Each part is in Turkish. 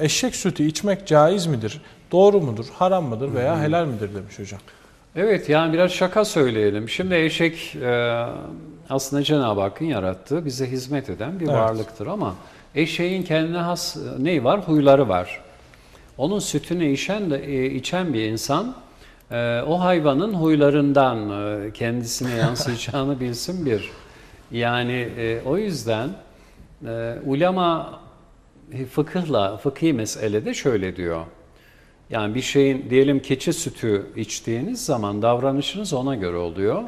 Eşek sütü içmek caiz midir? Doğru mudur? Haram mıdır veya helal midir demiş hocam. Evet yani biraz şaka söyleyelim. Şimdi eşek e, aslında Cenab-ı Hakk'ın yarattığı bize hizmet eden bir Evet. varlıktır ama eşeğin kendine has e, neyi var? Huyları var. Onun sütünü içen de e, içen bir insan e, o hayvanın huylarından e, kendisine yansıyacağını bilsin bir. Yani e, o yüzden e, ulema fıkıhla fıkhi meselede şöyle diyor. Yani bir şeyin diyelim keçi sütü içtiğiniz zaman davranışınız ona göre oluyor.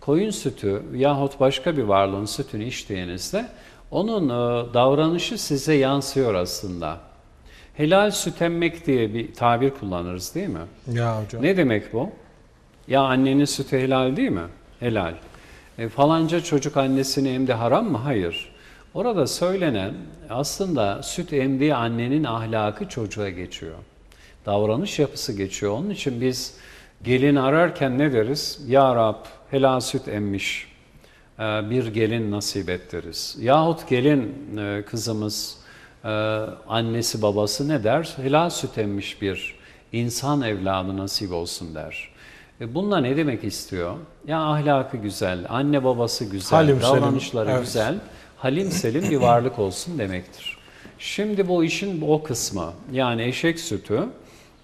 Koyun sütü yahut başka bir varlığın sütünü içtiğinizde onun e, davranışı size yansıyor aslında. Helal süt emmek diye bir tabir kullanırız değil mi? Ya hocam. Ne demek bu? Ya annenin sütü helal değil mi? Helal. E, falanca çocuk annesini emdi haram mı? Hayır. Orada söylenen aslında süt emdiği annenin ahlakı çocuğa geçiyor. Davranış yapısı geçiyor. Onun için biz gelin ararken ne deriz? Ya Rab helal süt emmiş e, bir gelin nasip et deriz. Yahut gelin e, kızımız e, annesi babası ne der? Helal süt emmiş bir insan evladı nasip olsun der. Bununla ne demek istiyor? Ya ahlakı güzel, anne babası güzel, Halim davranışları evet. güzel, halim selim bir varlık olsun demektir. Şimdi bu işin o kısmı yani eşek sütü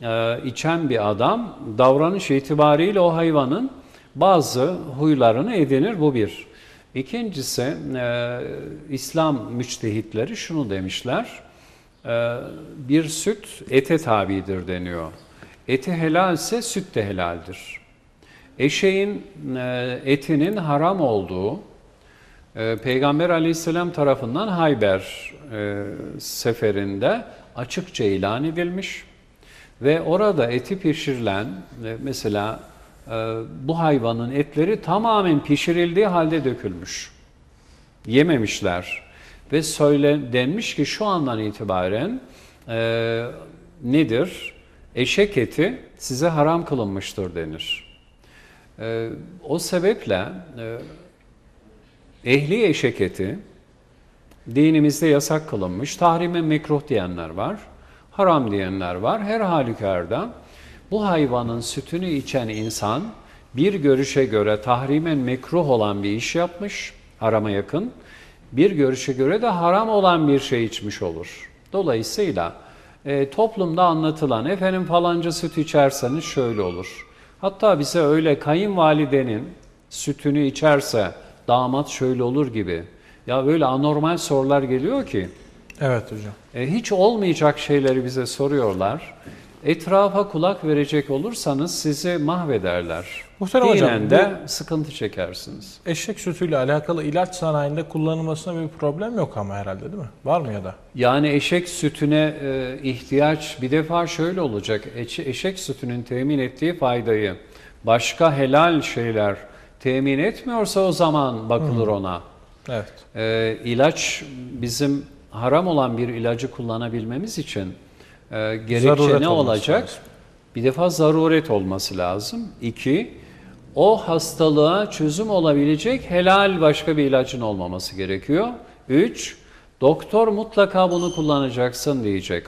e, içen bir adam davranış itibariyle o hayvanın bazı huylarını edinir bu bir. İkincisi e, İslam müçtehitleri şunu demişler. e, bir süt ete tabidir deniyor. Eti helalse süt de helaldir. Eşeğin etinin haram olduğu Peygamber aleyhisselam tarafından Hayber e, seferinde açıkça ilan edilmiş ve orada eti pişirilen e, mesela e, bu hayvanın etleri tamamen pişirildiği halde dökülmüş. Yememişler ve söyle denmiş ki şu andan itibaren e, nedir? Eşek eti size haram kılınmıştır denir. E, o sebeple e, ehli eşek eti dinimizde yasak kılınmış. Tahrime mekruh diyenler var. Haram diyenler var. Her halükarda bu hayvanın sütünü içen insan bir görüşe göre tahrimen mekruh olan bir iş yapmış, harama yakın. Bir görüşe göre de haram olan bir şey içmiş olur. Dolayısıyla e, toplumda anlatılan efendim falanca süt içerseniz şöyle olur. Hatta bize öyle kayınvalidenin sütünü içerse damat şöyle olur gibi. Ya böyle anormal sorular geliyor ki Evet hocam. e, hiç olmayacak şeyleri bize soruyorlar. Etrafa kulak verecek olursanız sizi mahvederler. Muhterem hocam, Dinen de sıkıntı çekersiniz. Eşek sütüyle alakalı ilaç sanayinde kullanılmasına bir problem yok ama herhalde değil mi? Var mı ya da? Yani eşek sütüne e, ihtiyaç bir defa şöyle olacak. Eşe- Eşek sütünün temin ettiği faydayı başka helal şeyler temin etmiyorsa o zaman bakılır ona. Evet. E, ilaç bizim haram olan bir ilacı kullanabilmemiz için e, gerekçe Zaruret ne olacak? lazım. Bir defa zaruret olması lazım. İki, o hastalığa çözüm olabilecek helal başka bir ilacın olmaması gerekiyor. Üç, doktor mutlaka bunu kullanacaksın diyecek.